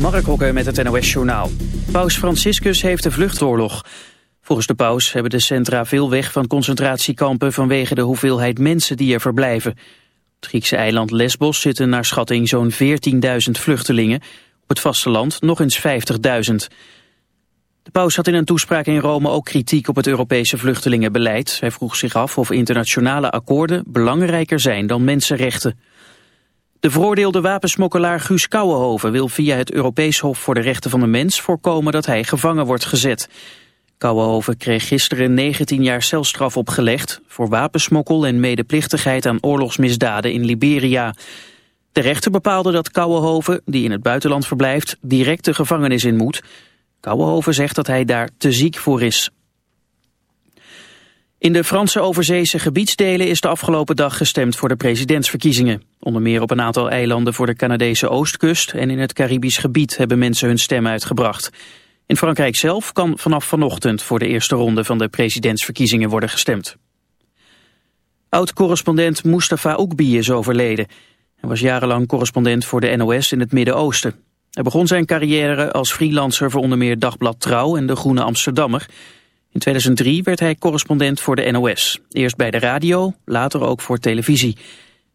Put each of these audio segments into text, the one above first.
Mark Hokker met het NOS Journaal. Paus Franciscus heeft de vluchtoorlog. Volgens de paus hebben de centra veel weg van concentratiekampen... vanwege de hoeveelheid mensen die er verblijven. Op het Griekse eiland Lesbos zitten naar schatting zo'n 14.000 vluchtelingen. Op het vasteland nog eens 50.000. De paus had in een toespraak in Rome ook kritiek op het Europese vluchtelingenbeleid. Hij vroeg zich af of internationale akkoorden belangrijker zijn dan mensenrechten. De veroordeelde wapensmokkelaar Guus Kouwenhoven wil via het Europees Hof voor de Rechten van de Mens voorkomen dat hij gevangen wordt gezet. Kouwenhoven kreeg gisteren 19 jaar celstraf opgelegd voor wapensmokkel en medeplichtigheid aan oorlogsmisdaden in Liberia. De rechter bepaalde dat Kouwenhoven, die in het buitenland verblijft, direct de gevangenis in moet. Kouwenhoven zegt dat hij daar te ziek voor is. In de Franse overzeese gebiedsdelen is de afgelopen dag gestemd voor de presidentsverkiezingen. Onder meer op een aantal eilanden voor de Canadese oostkust en in het Caribisch gebied hebben mensen hun stem uitgebracht. In Frankrijk zelf kan vanaf vanochtend voor de eerste ronde van de presidentsverkiezingen worden gestemd. Oud-correspondent Mustafa Oekbi is overleden. Hij was jarenlang correspondent voor de NOS in het Midden-Oosten. Hij begon zijn carrière als freelancer voor onder meer Dagblad Trouw en De Groene Amsterdammer. In 2003 werd hij correspondent voor de NOS. Eerst bij de radio, later ook voor televisie.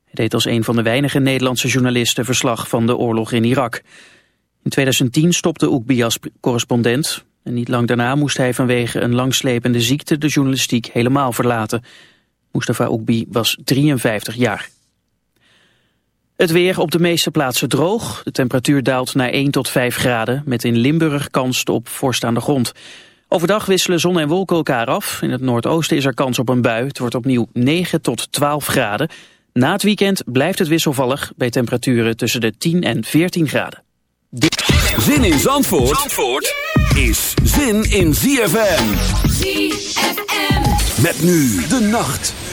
Hij deed als een van de weinige Nederlandse journalisten verslag van de oorlog in Irak. In 2010 stopte Oekbi als correspondent. En niet lang daarna moest hij vanwege een langslepende ziekte de journalistiek helemaal verlaten. Mustafa Oekbi was 53 jaar. Het weer op de meeste plaatsen droog. De temperatuur daalt naar 1 tot 5 graden, met in Limburg kans op vorst aan de grond. Overdag wisselen zon en wolken elkaar af. In het noordoosten is er kans op een bui. Het wordt opnieuw 9 tot 12 graden. Na het weekend blijft het wisselvallig bij temperaturen tussen de 10 en 14 graden. Zin in Zandvoort, Zandvoort is zin in ZFM. ZFM. Met nu de nacht.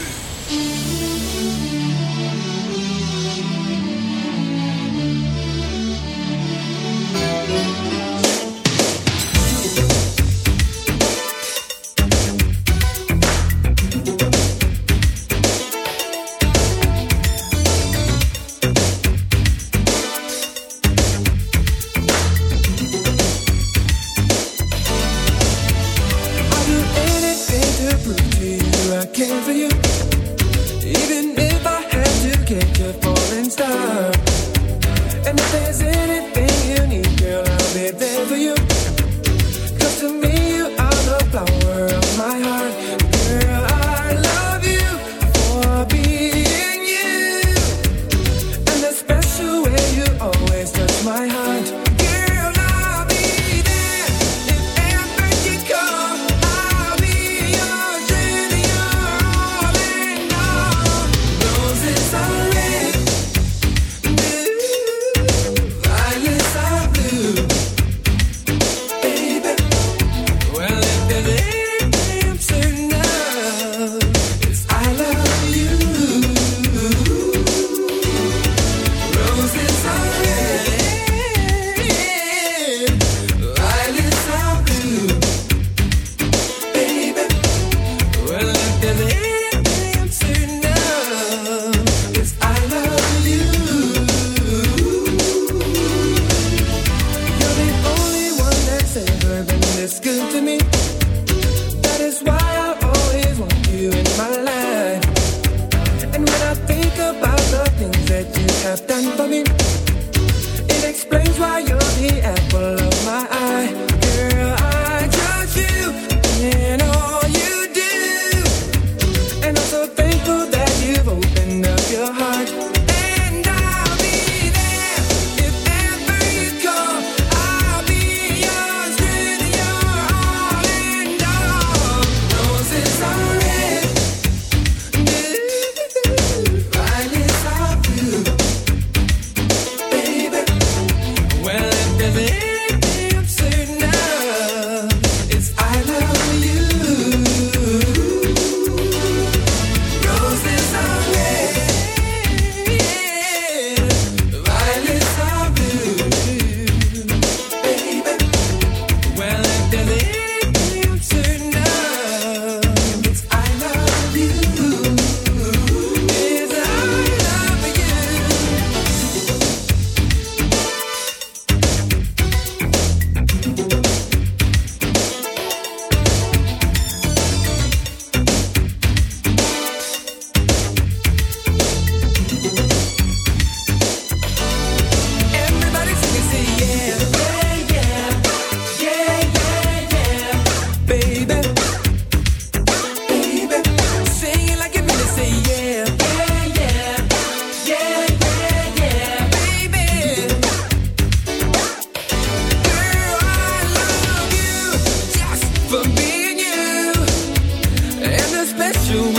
to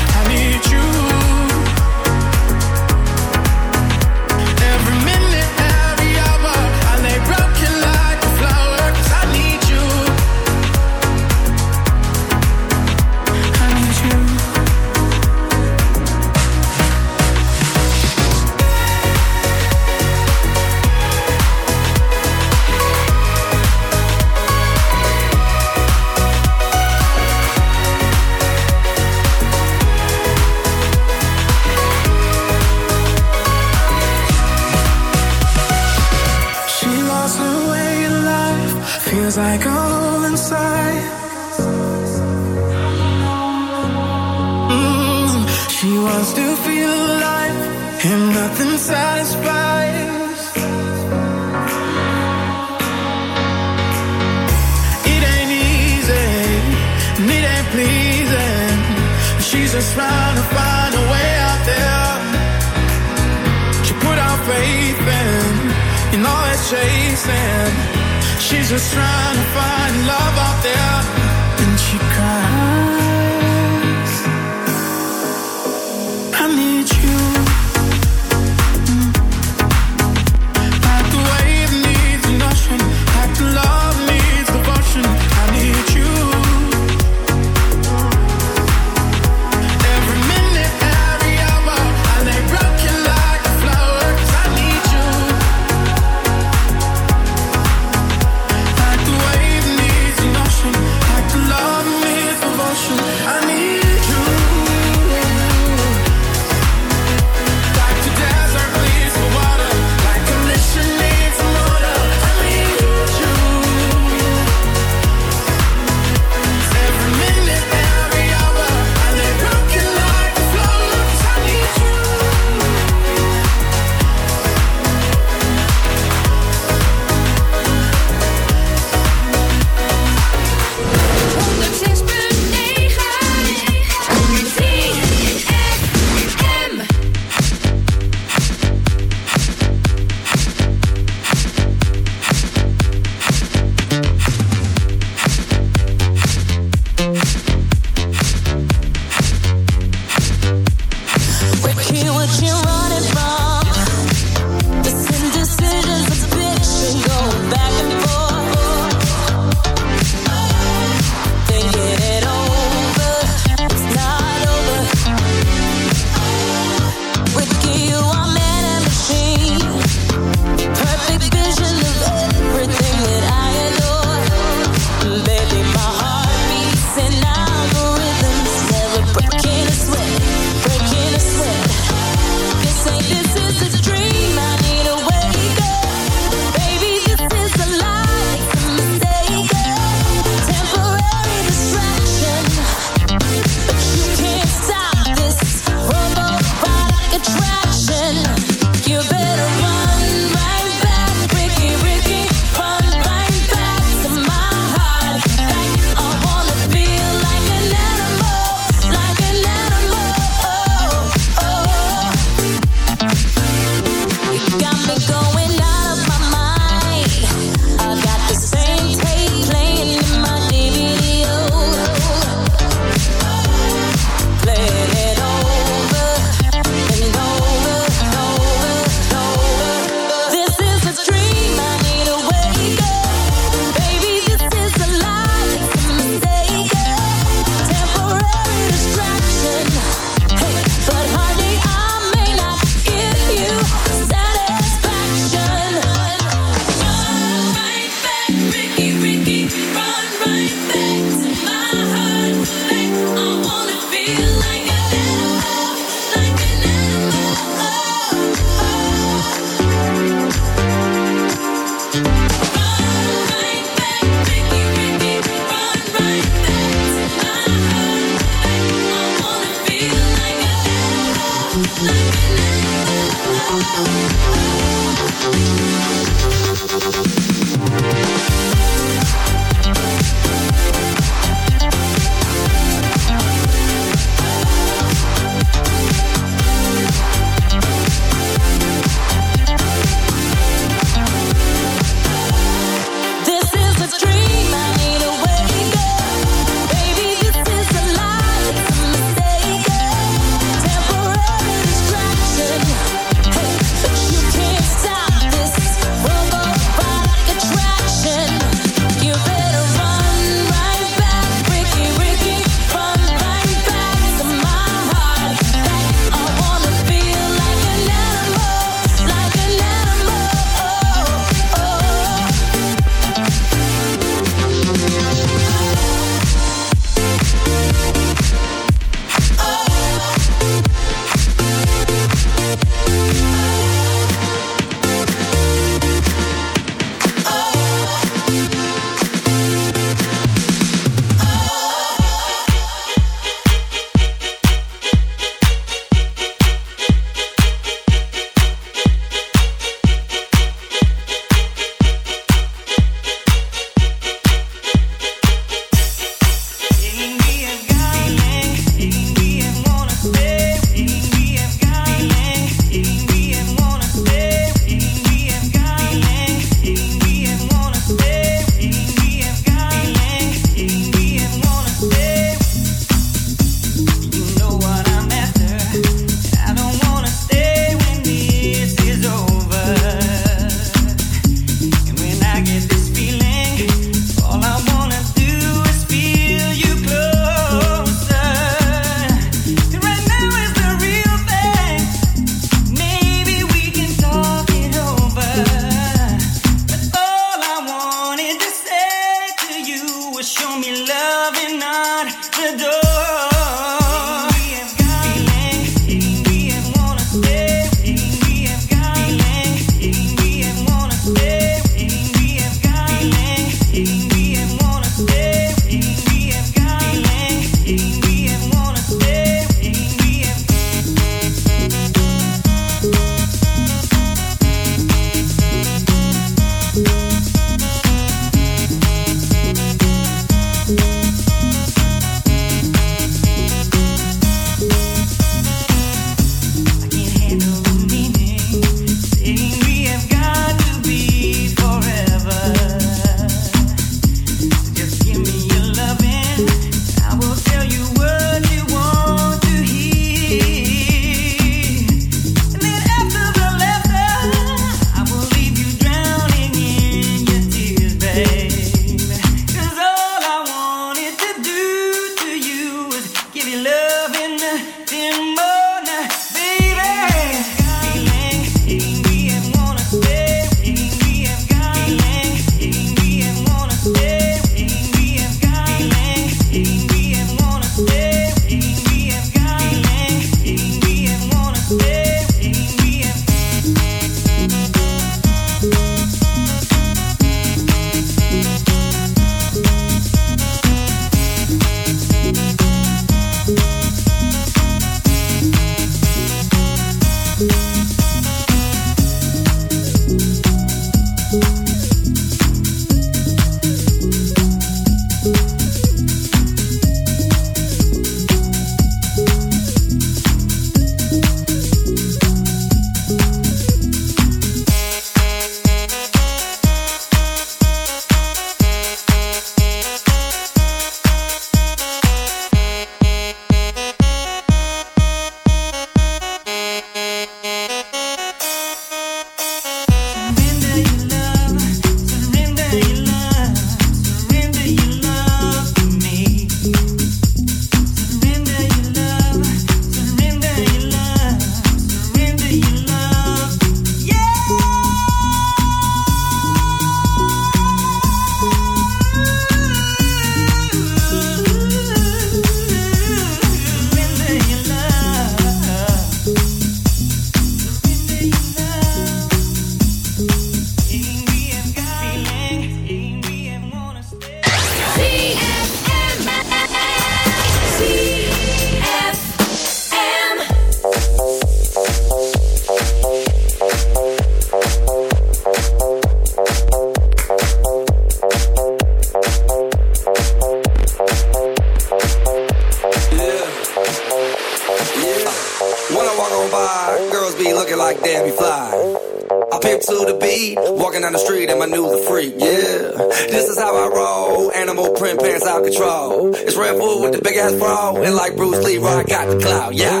Ass and like Bruce Lee, I got the clout, yeah.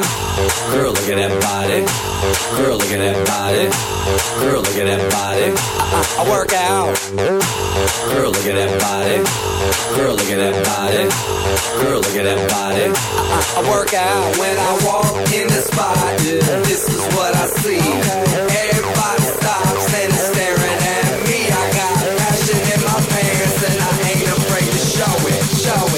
Girl, look at that body. Girl, look at that body. Girl, look at that body. I, I, I work out. Girl, look at that body. Girl, look at that body. Girl, look at that body. I, I, I work out when I walk in the spot. This is what I see. Everybody stops and is staring at me. I got passion in my pants and I ain't afraid to show it, show it,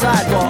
sidewalk.